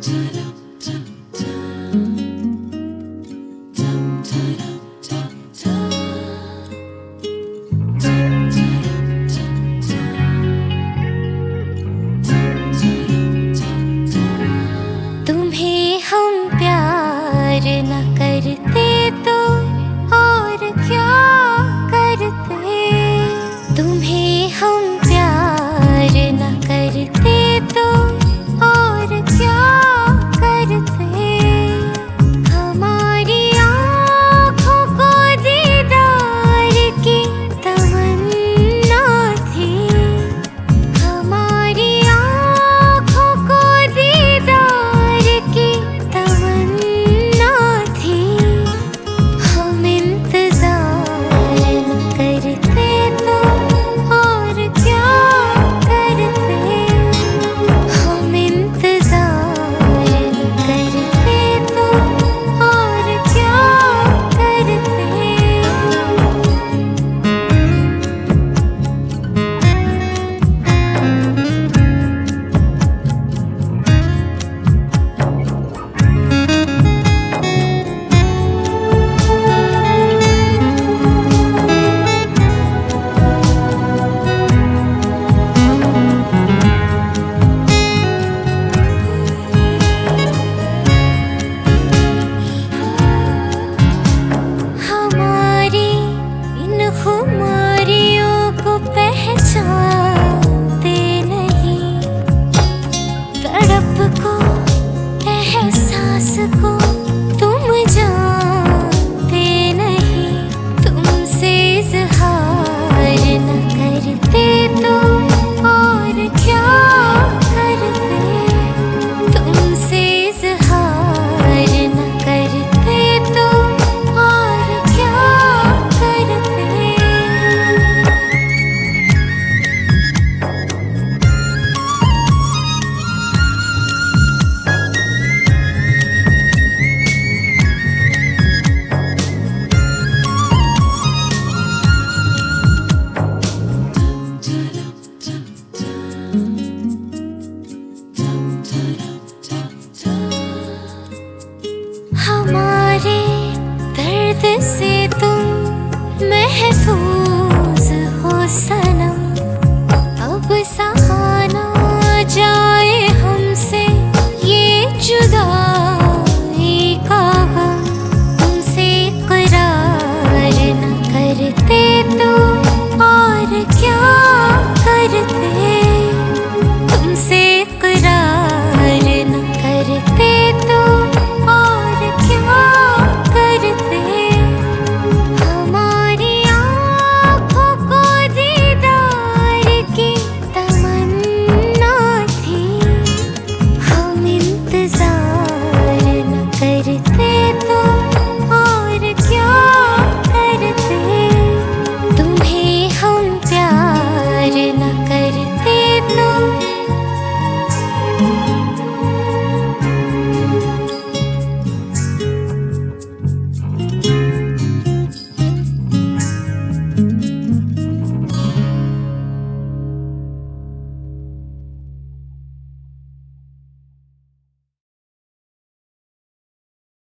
time.